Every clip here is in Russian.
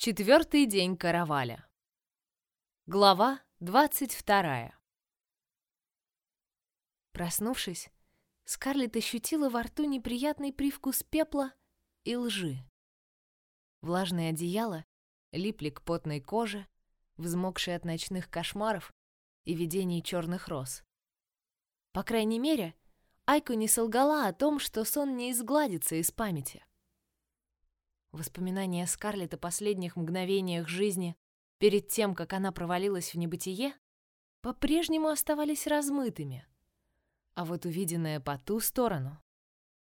Четвертый день караваля. Глава двадцать вторая. Проснувшись, Скарлетт ощутила во рту неприятный привкус пепла и лжи. Влажные одеяла липли к потной коже, взмокшей от ночных кошмаров и видений черных роз. По крайней мере, Айку не солгала о том, что сон не изгладится из памяти. Воспоминания Скарлетт о последних мгновениях жизни перед тем, как она провалилась в небытие, по-прежнему оставались размытыми. А вот увиденное по ту сторону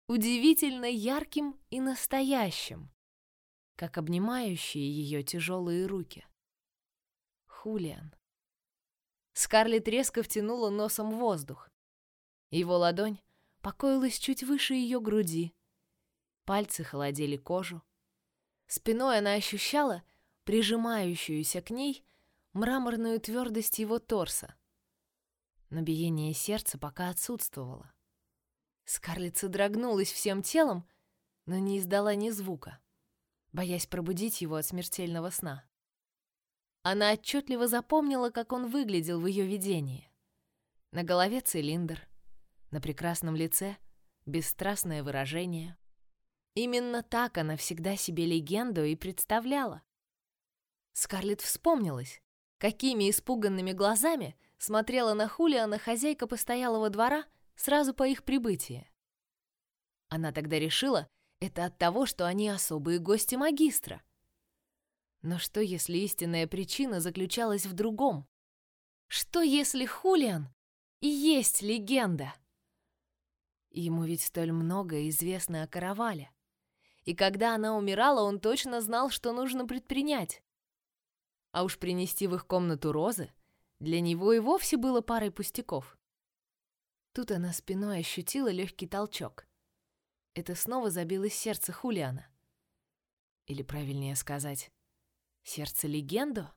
удивительно ярким и настоящим, как обнимающие ее тяжелые руки. Хулиан. Скарлетт резко втянула носом воздух. Его ладонь покоилась чуть выше ее груди. Пальцы холодили кожу. Спиной она ощущала прижимающуюся к ней мраморную твердость его торса. Но биение сердца пока отсутствовало. Скарлетт содрогнулась всем телом, но не издала ни звука, боясь пробудить его от смертельного сна. Она отчетливо запомнила, как он выглядел в ее видении. На голове цилиндр, на прекрасном лице бесстрастное выражение. Именно так она всегда себе легенду и представляла. Скарлетт вспомнилась, какими испуганными глазами смотрела на Хулиана хозяйка постоялого двора сразу по их прибытии. Она тогда решила, это от того, что они особые гости магистра. Но что, если истинная причина заключалась в другом? Что, если Хулиан и есть легенда? Ему ведь столь много известно о каравале и когда она умирала, он точно знал, что нужно предпринять. А уж принести в их комнату розы для него и вовсе было парой пустяков. Тут она спиной ощутила легкий толчок. Это снова забилось сердце Хулиана. Или правильнее сказать, сердце легенду?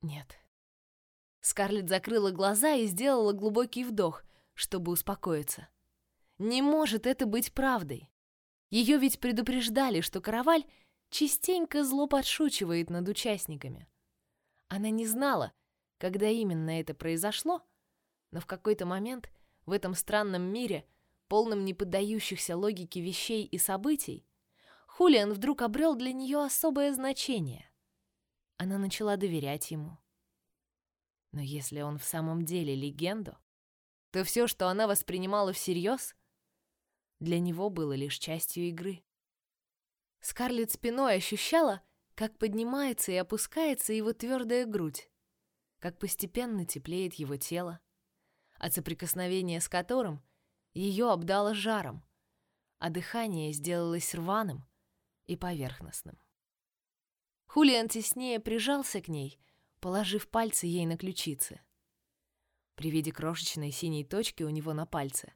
Нет. Скарлетт закрыла глаза и сделала глубокий вдох, чтобы успокоиться. Не может это быть правдой. Ее ведь предупреждали, что караваль частенько зло подшучивает над участниками. Она не знала, когда именно это произошло, но в какой-то момент в этом странном мире, полном неподдающихся логике вещей и событий, Хулиан вдруг обрел для нее особое значение. Она начала доверять ему. Но если он в самом деле легенду, то все, что она воспринимала всерьез, для него было лишь частью игры. Скарлетт спиной ощущала, как поднимается и опускается его твердая грудь, как постепенно теплеет его тело, от соприкосновения с которым ее обдало жаром, а дыхание сделалось рваным и поверхностным. Хулиан теснее прижался к ней, положив пальцы ей на ключицы. При виде крошечной синей точки у него на пальце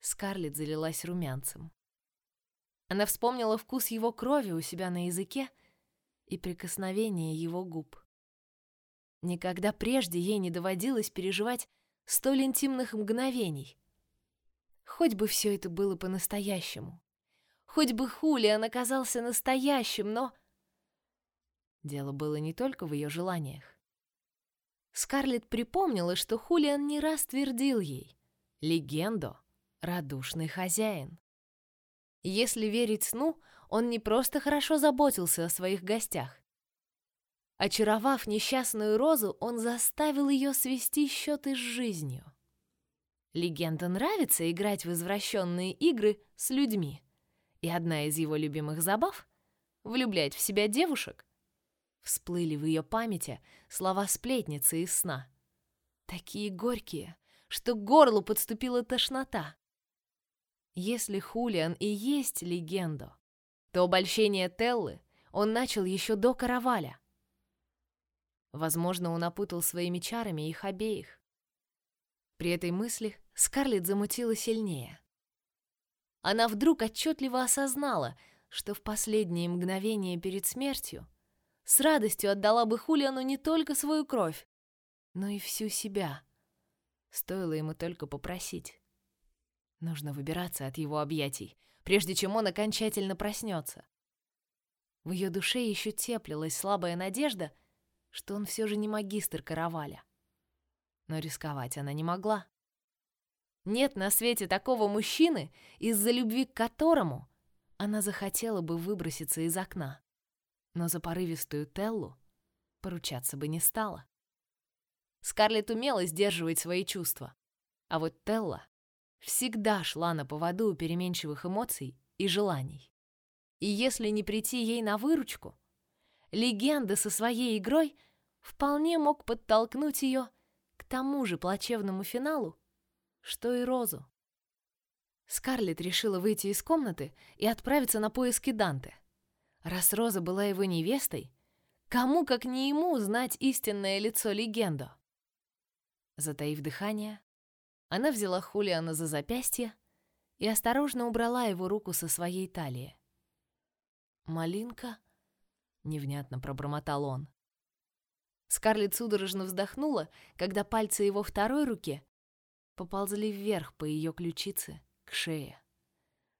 Скарлетт залилась румянцем. Она вспомнила вкус его крови у себя на языке и прикосновение его губ. Никогда прежде ей не доводилось переживать столь интимных мгновений. Хоть бы все это было по-настоящему. Хоть бы Хулиан оказался настоящим, но... Дело было не только в ее желаниях. Скарлетт припомнила, что Хулиан не раз твердил ей «Легенду радушный хозяин. Если верить сну, он не просто хорошо заботился о своих гостях. Очаровав несчастную розу, он заставил ее свести счеты с жизнью. Легенда нравится играть в извращенные игры с людьми, и одна из его любимых забав — влюблять в себя девушек. Всплыли в ее памяти слова сплетницы из сна. Такие горькие, что к горлу подступила тошнота. Если Хулиан и есть легенду, то обольщение Теллы он начал еще до караваля. Возможно, он опутал своими чарами их обеих. При этой мысли Скарлетт замутила сильнее. Она вдруг отчетливо осознала, что в последние мгновения перед смертью с радостью отдала бы Хулиану не только свою кровь, но и всю себя. Стоило ему только попросить. Нужно выбираться от его объятий, прежде чем он окончательно проснется. В ее душе еще теплилась слабая надежда, что он все же не магистр караваля. Но рисковать она не могла. Нет на свете такого мужчины, из-за любви к которому она захотела бы выброситься из окна. Но за порывистую Теллу поручаться бы не стала. Скарлетт умела сдерживать свои чувства, а вот Телла всегда шла на поводу у переменчивых эмоций и желаний. И если не прийти ей на выручку, легенда со своей игрой вполне мог подтолкнуть ее к тому же плачевному финалу, что и Розу. Скарлетт решила выйти из комнаты и отправиться на поиски Данте. Раз Роза была его невестой, кому, как не ему, знать истинное лицо легенду? Затаив дыхание, она взяла Хулиана за запястье и осторожно убрала его руку со своей талии. «Малинка?» — невнятно пробормотал он. Скарлетт судорожно вздохнула, когда пальцы его второй руки поползли вверх по ее ключице к шее,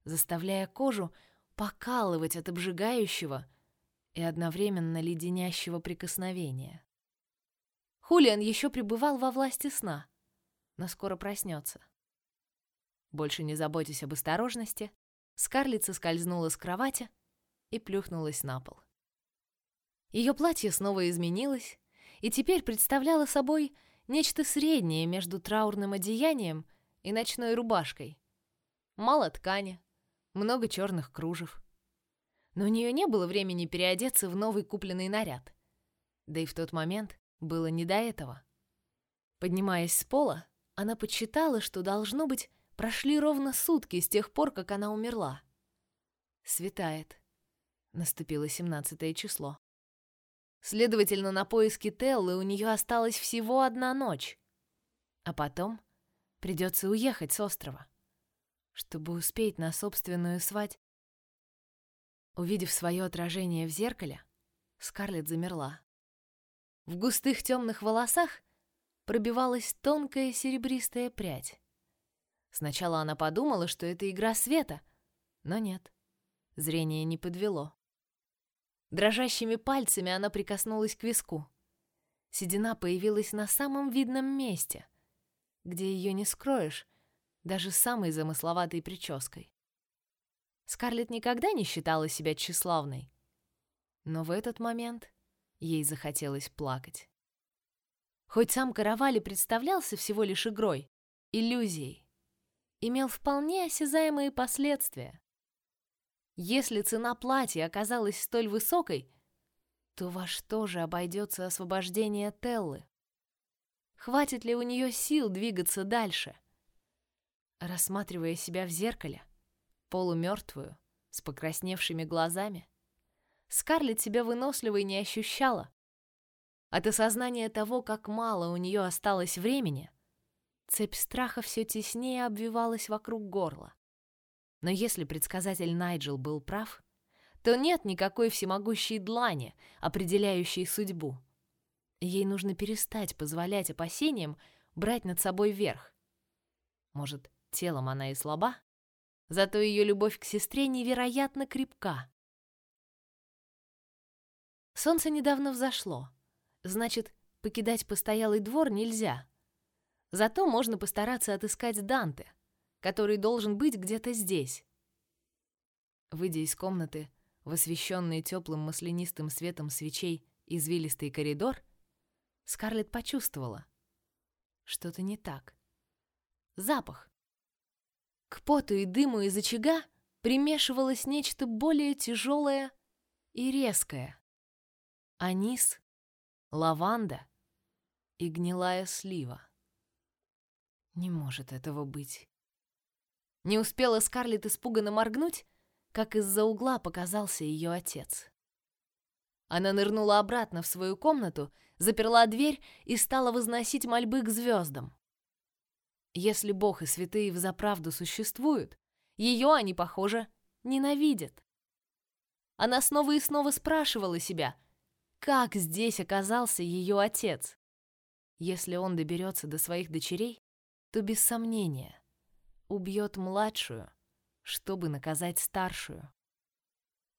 заставляя кожу покалывать от обжигающего и одновременно леденящего прикосновения. Хулиан еще пребывал во власти сна, но скоро проснется. Больше не заботясь об осторожности, Скарлетт соскользнула с кровати и плюхнулась на пол. Ее платье снова изменилось и теперь представляло собой нечто среднее между траурным одеянием и ночной рубашкой. Мало ткани, много черных кружев. Но у нее не было времени переодеться в новый купленный наряд. Да и в тот момент было не до этого. Поднимаясь с пола, она подсчитала, что, должно быть, прошли ровно сутки с тех пор, как она умерла. Светает. Наступило семнадцатое число. Следовательно, на поиски Теллы у нее осталась всего одна ночь. А потом придется уехать с острова, чтобы успеть на собственную свадьбу. Увидев свое отражение в зеркале, Скарлетт замерла. В густых темных волосах пробивалась тонкая серебристая прядь. Сначала она подумала, что это игра света, но нет, зрение не подвело. Дрожащими пальцами она прикоснулась к виску. Седина появилась на самом видном месте, где ее не скроешь, даже самой замысловатой прической. Скарлетт никогда не считала себя тщеславной, но в этот момент ей захотелось плакать. Хоть сам Каравали представлялся всего лишь игрой, иллюзией, имел вполне осязаемые последствия. Если цена платья оказалась столь высокой, то во что же обойдется освобождение Теллы? Хватит ли у нее сил двигаться дальше? Рассматривая себя в зеркале, полумертвую, с покрасневшими глазами, Скарлетт себя выносливой не ощущала. От осознания того, как мало у нее осталось времени, цепь страха все теснее обвивалась вокруг горла. Но если предсказатель Найджел был прав, то нет никакой всемогущей длани, определяющей судьбу. Ей нужно перестать позволять опасениям брать над собой верх. Может, телом она и слаба, зато ее любовь к сестре невероятно крепка. Солнце недавно взошло, значит, покидать постоялый двор нельзя. Зато можно постараться отыскать Данте — который должен быть где-то здесь. Выйдя из комнаты, в освещенный теплым маслянистым светом свечей извилистый коридор, Скарлетт почувствовала. Что-то не так. Запах. К поту и дыму из очага примешивалось нечто более тяжелое и резкое. Анис, лаванда и гнилая слива. Не может этого быть. Не успела Скарлетт испуганно моргнуть, как из-за угла показался ее отец. Она нырнула обратно в свою комнату, заперла дверь и стала возносить мольбы к звездам. Если Бог и святые взаправду существуют, ее они, похоже, ненавидят. Она снова и снова спрашивала себя, как здесь оказался ее отец. Если он доберется до своих дочерей, то без сомнения убьет младшую, чтобы наказать старшую.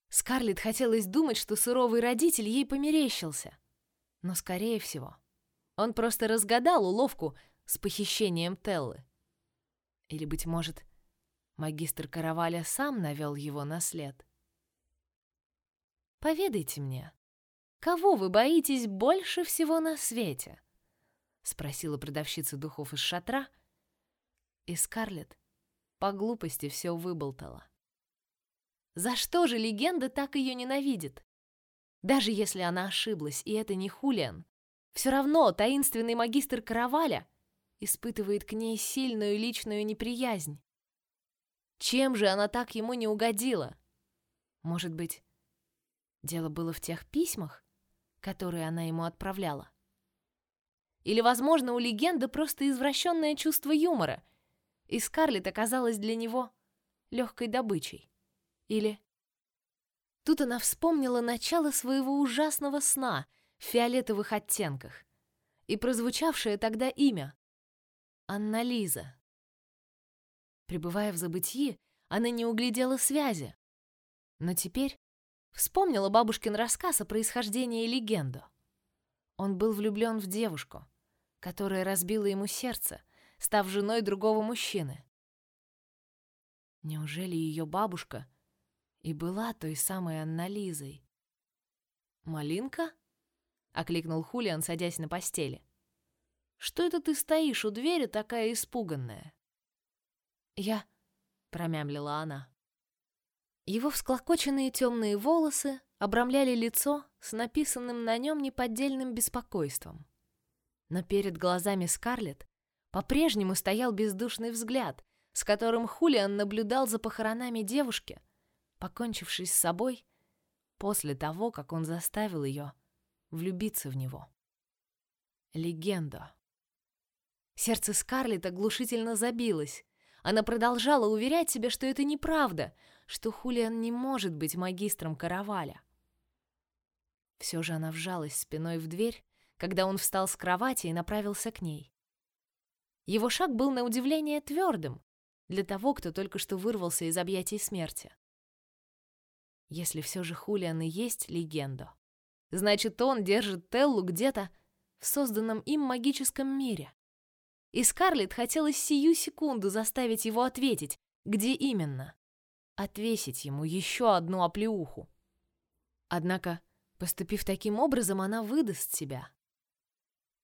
Скарлетт хотелось думать, что суровый родитель ей померещился. Но, скорее всего, он просто разгадал уловку с похищением Теллы. Или, быть может, магистр Караваля сам навел его на след. «Поведайте мне, кого вы боитесь больше всего на свете?» — спросила продавщица духов из шатра, и Скарлетт по глупости все выболтала. За что же легенда так ее ненавидит? Даже если она ошиблась, и это не Хулиан, все равно таинственный магистр Караваля испытывает к ней сильную личную неприязнь. Чем же она так ему не угодила? Может быть, дело было в тех письмах, которые она ему отправляла? Или, возможно, у легенды просто извращенное чувство юмора, и Скарлетт оказалась для него легкой добычей? Или... Тут она вспомнила начало своего ужасного сна в фиолетовых оттенках и прозвучавшее тогда имя — Анна Лиза. Пребывая в забытии, она не углядела связи. Но теперь вспомнила бабушкин рассказ о происхождении легенду. Он был влюблен в девушку, которая разбила ему сердце, став женой другого мужчины. Неужели ее бабушка — и была той самой Аннализой. «Малинка?» — окликнул Хулиан, садясь на постели. «Что это ты стоишь у двери такая испуганная?» «Я...» — промямлила она. Его всклокоченные темные волосы обрамляли лицо с написанным на нем неподдельным беспокойством. Но перед глазами Скарлетт по-прежнему стоял бездушный взгляд, с которым Хулиан наблюдал за похоронами девушки, покончивший с собой после того, как он заставил ее влюбиться в него. Легенда. Сердце Скарлетт оглушительно забилось. Она продолжала уверять себя, что это неправда, что Хулиан не может быть магистром Караваля. Все же она вжалась спиной в дверь, когда он встал с кровати и направился к ней. Его шаг был на удивление твердым для того, кто только что вырвался из объятий смерти. Если все же Хулиан и есть легенда, значит, он держит Теллу где-то в созданном им магическом мире. И Скарлетт хотелось сию секунду заставить его ответить, где именно. Отвесить ему еще одну оплеуху. Однако, поступив таким образом, она выдаст себя.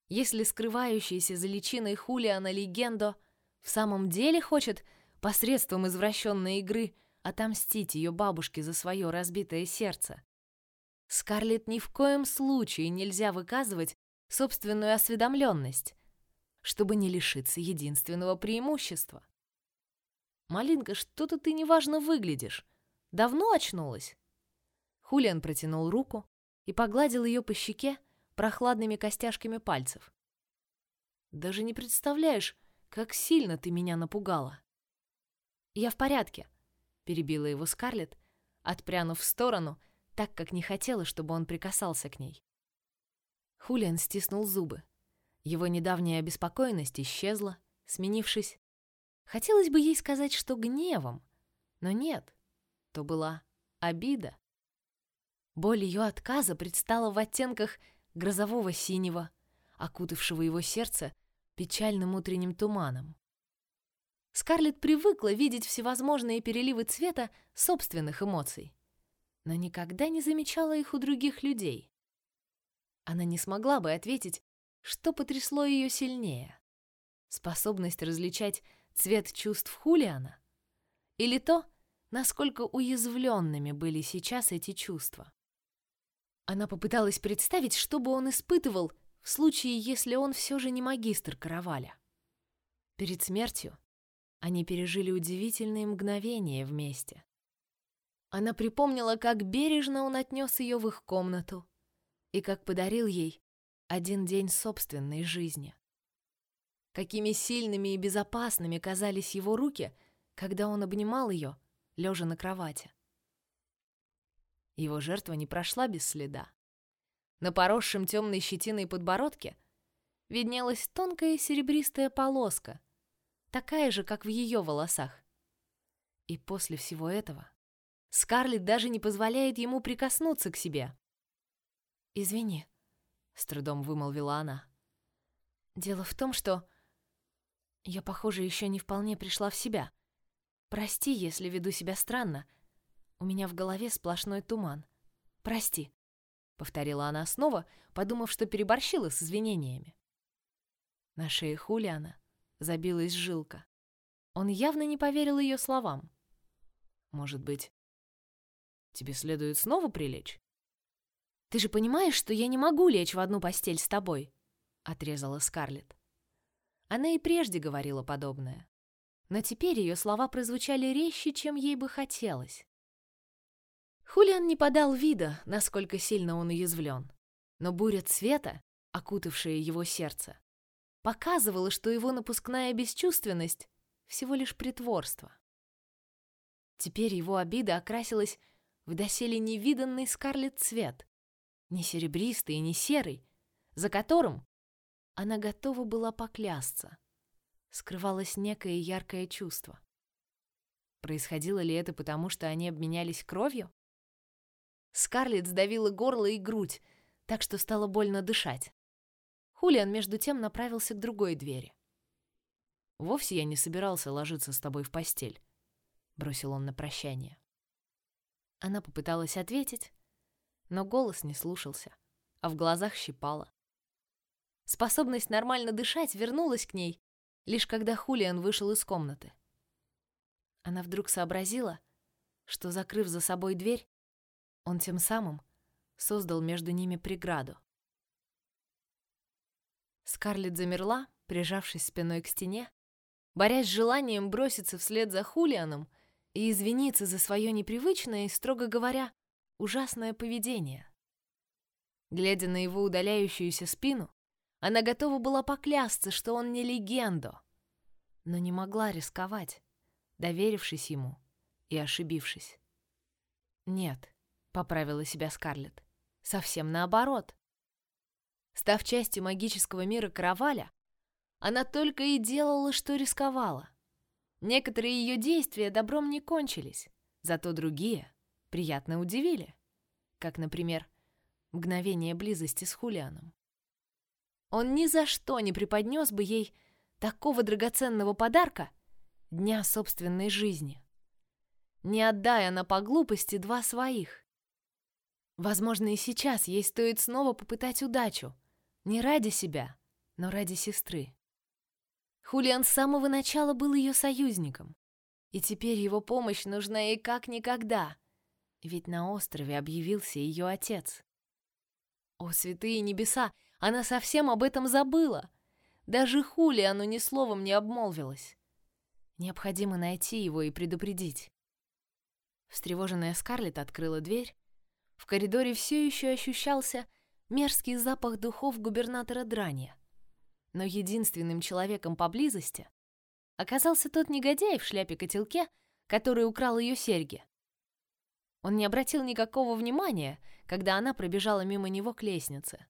Если скрывающийся за личиной Хулиана легенда в самом деле хочет посредством извращенной игры – отомстить ее бабушке за свое разбитое сердце. Скарлетт ни в коем случае нельзя выказывать собственную осведомленность, чтобы не лишиться единственного преимущества. «Малинка, что-то ты неважно выглядишь. Давно очнулась?» Хулиан протянул руку и погладил ее по щеке прохладными костяшками пальцев. «Даже не представляешь, как сильно ты меня напугала!» «Я в порядке», перебила его Скарлетт, отпрянув в сторону, так как не хотела, чтобы он прикасался к ней. Хулиан стиснул зубы. Его недавняя обеспокоенность исчезла, сменившись. Хотелось бы ей сказать, что гневом, но нет, то была обида. Боль ее отказа предстала в оттенках грозового синего, окутавшего его сердце печальным утренним туманом. Скарлетт привыкла видеть всевозможные переливы цвета собственных эмоций, но никогда не замечала их у других людей. Она не смогла бы ответить, что потрясло ее сильнее. Способность различать цвет чувств Хулиана или то, насколько уязвленными были сейчас эти чувства. Она попыталась представить, что бы он испытывал в случае, если он все же не магистр Караваля. Перед смертью они пережили удивительные мгновения вместе. Она припомнила, как бережно он отнес ее в их комнату и как подарил ей один день собственной жизни. Какими сильными и безопасными казались его руки, когда он обнимал ее, лежа на кровати. Его жертва не прошла без следа. На поросшем темной щетиной подбородке виднелась тонкая серебристая полоска, такая же, как в ее волосах. И после всего этого Скарлетт даже не позволяет ему прикоснуться к себе. «Извини», — с трудом вымолвила она. «Дело в том, что я, похоже, еще не вполне пришла в себя. Прости, если веду себя странно. У меня в голове сплошной туман. Прости», — повторила она снова, подумав, что переборщила с извинениями. На шее Хулиана забилась жилка. Он явно не поверил ее словам. «Может быть, тебе следует снова прилечь?» «Ты же понимаешь, что я не могу лечь в одну постель с тобой?» — отрезала Скарлетт. Она и прежде говорила подобное. Но теперь ее слова прозвучали резче, чем ей бы хотелось. Хулиан не подал вида, насколько сильно он уязвлен. Но буря цвета, окутавшая его сердце, показывала, что его напускная бесчувственность — всего лишь притворство. Теперь его обида окрасилась в доселе невиданный скарлетт цвет, не серебристый и не серый, за которым она готова была поклясться. Скрывалось некое яркое чувство. Происходило ли это потому, что они обменялись кровью? Скарлетт сдавила горло и грудь, так что стало больно дышать. Хулиан между тем направился к другой двери. «Вовсе я не собирался ложиться с тобой в постель», — бросил он на прощание. Она попыталась ответить, но голос не слушался, а в глазах щипало. Способность нормально дышать вернулась к ней, лишь когда Хулиан вышел из комнаты. Она вдруг сообразила, что, закрыв за собой дверь, он тем самым создал между ними преграду. Скарлетт замерла, прижавшись спиной к стене, борясь с желанием броситься вслед за Хулианом и извиниться за свое непривычное и, строго говоря, ужасное поведение. Глядя на его удаляющуюся спину, она готова была поклясться, что он не легенда, но не могла рисковать, доверившись ему и ошибившись. «Нет», — поправила себя Скарлетт, — «совсем наоборот». Став частью магического мира Караваля, она только и делала, что рисковала. Некоторые ее действия добром не кончились, зато другие приятно удивили, как, например, мгновение близости с Хулианом. Он ни за что не преподнес бы ей такого драгоценного подарка дня собственной жизни. Не отдая она по глупости два своих. Возможно, и сейчас ей стоит снова попытать удачу. Не ради себя, но ради сестры. Хулиан с самого начала был ее союзником. И теперь его помощь нужна ей как никогда. Ведь на острове объявился ее отец. О, святые небеса! Она совсем об этом забыла. Даже Хули оно ни словом не обмолвилась. Необходимо найти его и предупредить. Встревоженная Скарлетт открыла дверь. В коридоре все еще ощущался мерзкий запах духов губернатора Драния. Но единственным человеком поблизости оказался тот негодяй в шляпе-котелке, который украл ее серьги. Он не обратил никакого внимания, когда она пробежала мимо него к лестнице.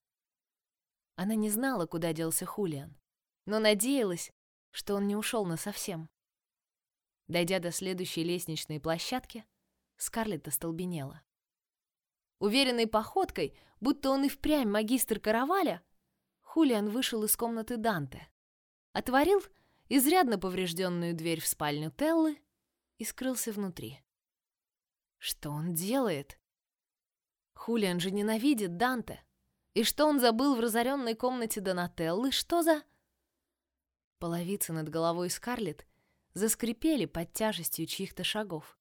Она не знала, куда делся Хулиан, но надеялась, что он не ушел насовсем. Дойдя до следующей лестничной площадки, Скарлетт остолбенела. Уверенной походкой, будто он и впрямь магистр караваля, Хулиан вышел из комнаты Данте, отворил изрядно поврежденную дверь в спальню Теллы и скрылся внутри. Что он делает? Хулиан же ненавидит Данте. И что он забыл в разоренной комнате Донателлы? Что за... Половицы над головой Скарлетт заскрипели под тяжестью чьих-то шагов.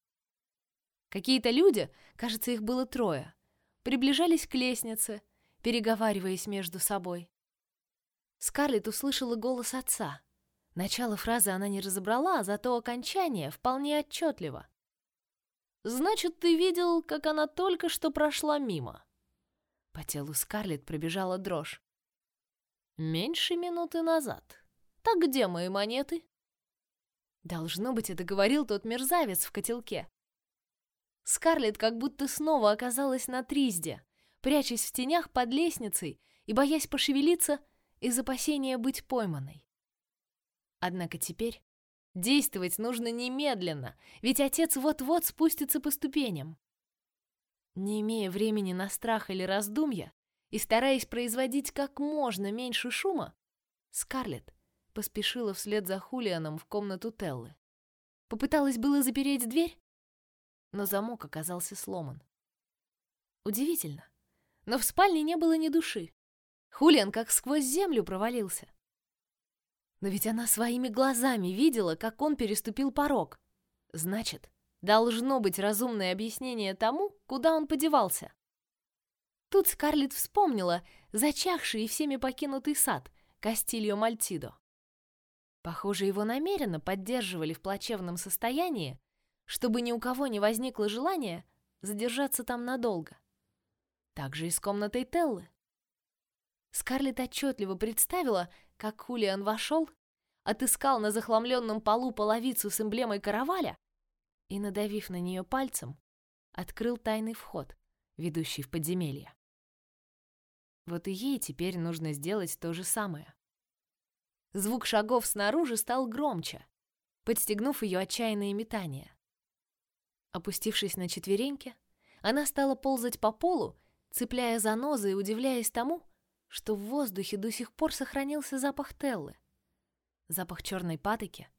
Какие-то люди, кажется, их было трое, приближались к лестнице, переговариваясь между собой. Скарлетт услышала голос отца. Начало фразы она не разобрала, зато окончание вполне отчетливо. «Значит, ты видел, как она только что прошла мимо?» По телу Скарлетт пробежала дрожь. «Меньше минуты назад. Так где мои монеты?» Должно быть, это говорил тот мерзавец в котелке. Скарлетт как будто снова оказалась на Тризде, прячась в тенях под лестницей и боясь пошевелиться из опасения быть пойманной. Однако теперь Действовать нужно немедленно, ведь отец вот-вот спустится по ступеням. Не имея времени на страх или раздумья и стараясь производить как можно меньше шума, Скарлетт поспешила вслед за Хулианом в комнату Теллы. Попыталась было запереть дверь, но замок оказался сломан. Удивительно, но в спальне не было ни души. Хулиан как сквозь землю провалился. Но ведь она своими глазами видела, как он переступил порог. Значит, должно быть разумное объяснение тому, куда он подевался. Тут Скарлетт вспомнила зачахший и всеми покинутый сад Кастильо Мальтидо. Похоже, его намеренно поддерживали в плачевном состоянии, чтобы ни у кого не возникло желания задержаться там надолго. Так же и с комнатой Теллы. Скарлетт отчетливо представила, как Хулиан вошел, отыскал на захламленном полу половицу с эмблемой караваля и, надавив на нее пальцем, открыл тайный вход, ведущий в подземелье. Вот и ей теперь нужно сделать то же самое. Звук шагов снаружи стал громче, подстегнув ее отчаянные метания. Опустившись на четвереньки, она стала ползать по полу, цепляя за нозы и удивляясь тому, что в воздухе до сих пор сохранился запах Теллы, запах черной патоки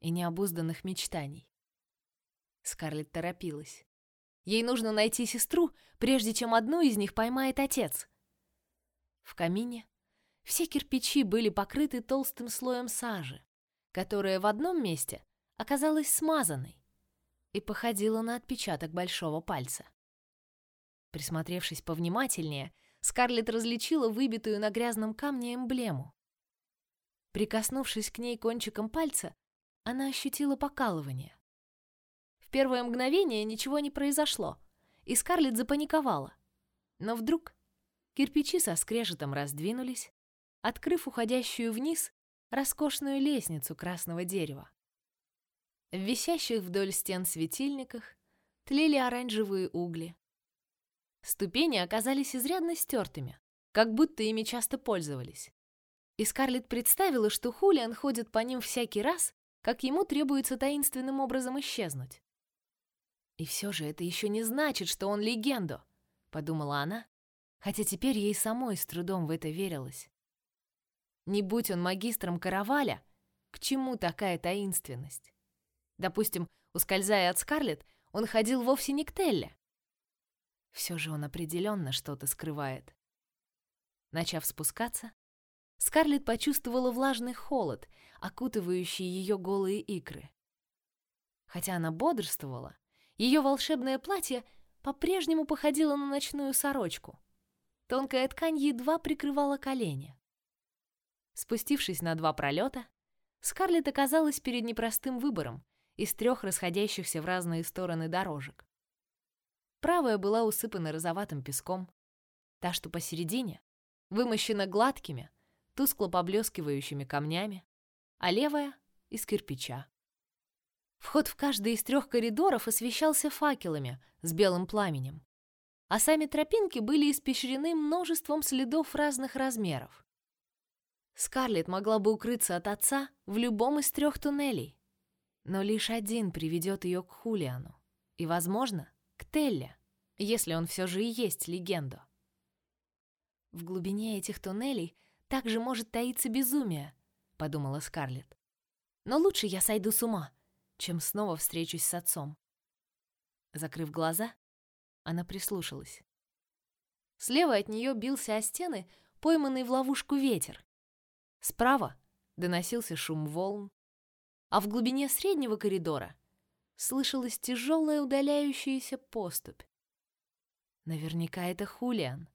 и необузданных мечтаний. Скарлетт торопилась. Ей нужно найти сестру, прежде чем одну из них поймает отец. В камине все кирпичи были покрыты толстым слоем сажи, которая в одном месте оказалась смазанной и походила на отпечаток большого пальца. Присмотревшись повнимательнее, Скарлетт различила выбитую на грязном камне эмблему. Прикоснувшись к ней кончиком пальца, она ощутила покалывание. В первое мгновение ничего не произошло, и Скарлетт запаниковала. Но вдруг кирпичи со скрежетом раздвинулись, открыв уходящую вниз роскошную лестницу красного дерева. В висящих вдоль стен светильниках тлели оранжевые угли, Ступени оказались изрядно стертыми, как будто ими часто пользовались. И Скарлетт представила, что Хулиан ходит по ним всякий раз, как ему требуется таинственным образом исчезнуть. И все же это еще не значит, что он легенду, подумала она, хотя теперь ей самой с трудом в это верилось. Не будь он магистром караваля, к чему такая таинственность? Допустим, ускользая от Скарлетт, он ходил вовсе не к Телле, все же он определенно что-то скрывает. Начав спускаться, Скарлетт почувствовала влажный холод, окутывающий ее голые икры. Хотя она бодрствовала, ее волшебное платье по-прежнему походило на ночную сорочку. Тонкая ткань едва прикрывала колени. Спустившись на два пролета, Скарлетт оказалась перед непростым выбором из трех расходящихся в разные стороны дорожек. Правая была усыпана розоватым песком, та, что посередине, вымощена гладкими, тускло поблескивающими камнями, а левая — из кирпича. Вход в каждый из трех коридоров освещался факелами с белым пламенем, а сами тропинки были испещрены множеством следов разных размеров. Скарлетт могла бы укрыться от отца в любом из трех туннелей, но лишь один приведет ее к Хулиану, и, возможно, к Телле, если он все же и есть легенда. В глубине этих туннелей также может таиться безумие, подумала Скарлетт. Но лучше я сойду с ума, чем снова встречусь с отцом. Закрыв глаза, она прислушалась. Слева от нее бился о стены пойманный в ловушку ветер. Справа доносился шум волн, а в глубине среднего коридора слышалась тяжелая удаляющаяся поступь. Наверняка это Хулиан.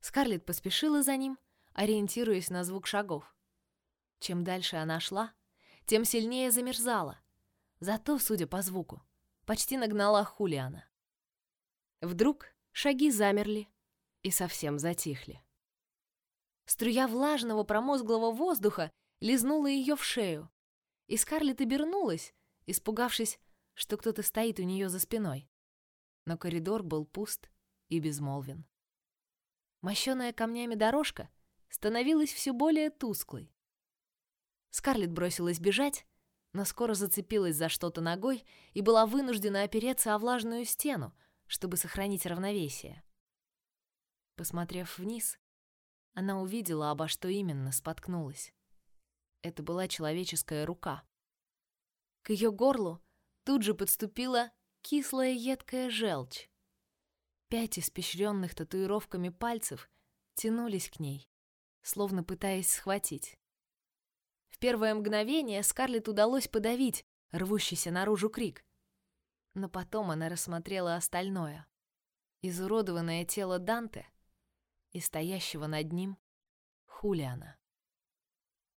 Скарлетт поспешила за ним, ориентируясь на звук шагов. Чем дальше она шла, тем сильнее замерзала. Зато, судя по звуку, почти нагнала Хулиана. Вдруг шаги замерли и совсем затихли. Струя влажного промозглого воздуха лизнула ее в шею, и Скарлетт обернулась, испугавшись, что кто-то стоит у нее за спиной. Но коридор был пуст и безмолвен. Мощеная камнями дорожка становилась все более тусклой. Скарлетт бросилась бежать, но скоро зацепилась за что-то ногой и была вынуждена опереться о влажную стену, чтобы сохранить равновесие. Посмотрев вниз, она увидела, обо что именно споткнулась. Это была человеческая рука. К ее горлу тут же подступила кислая едкая желчь. Пять испещренных татуировками пальцев тянулись к ней, словно пытаясь схватить. В первое мгновение Скарлетт удалось подавить рвущийся наружу крик. Но потом она рассмотрела остальное. Изуродованное тело Данте и стоящего над ним Хулиана.